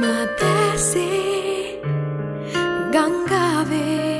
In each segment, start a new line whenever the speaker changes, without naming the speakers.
Matarse, gangave.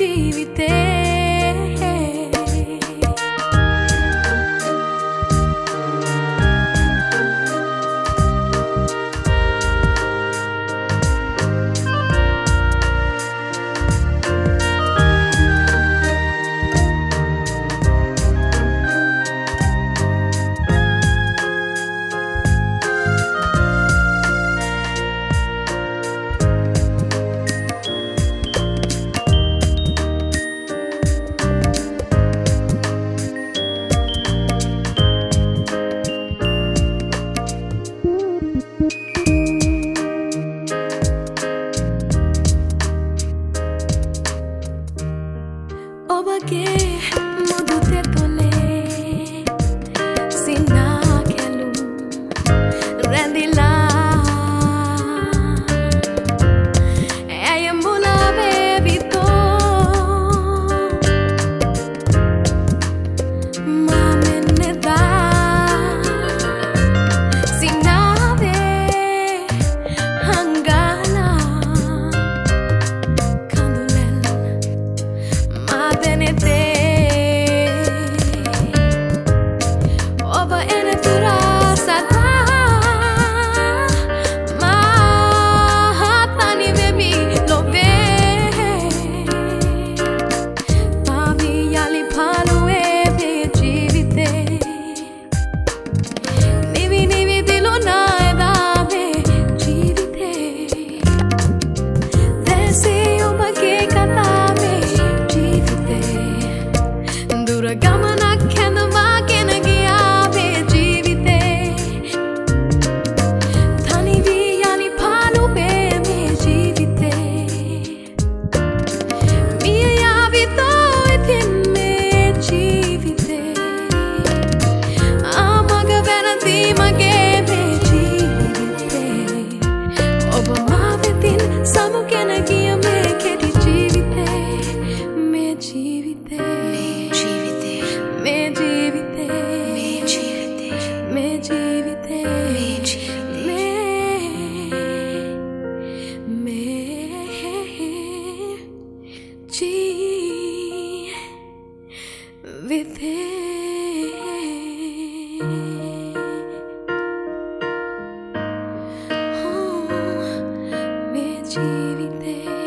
ജീവിത with it. everything.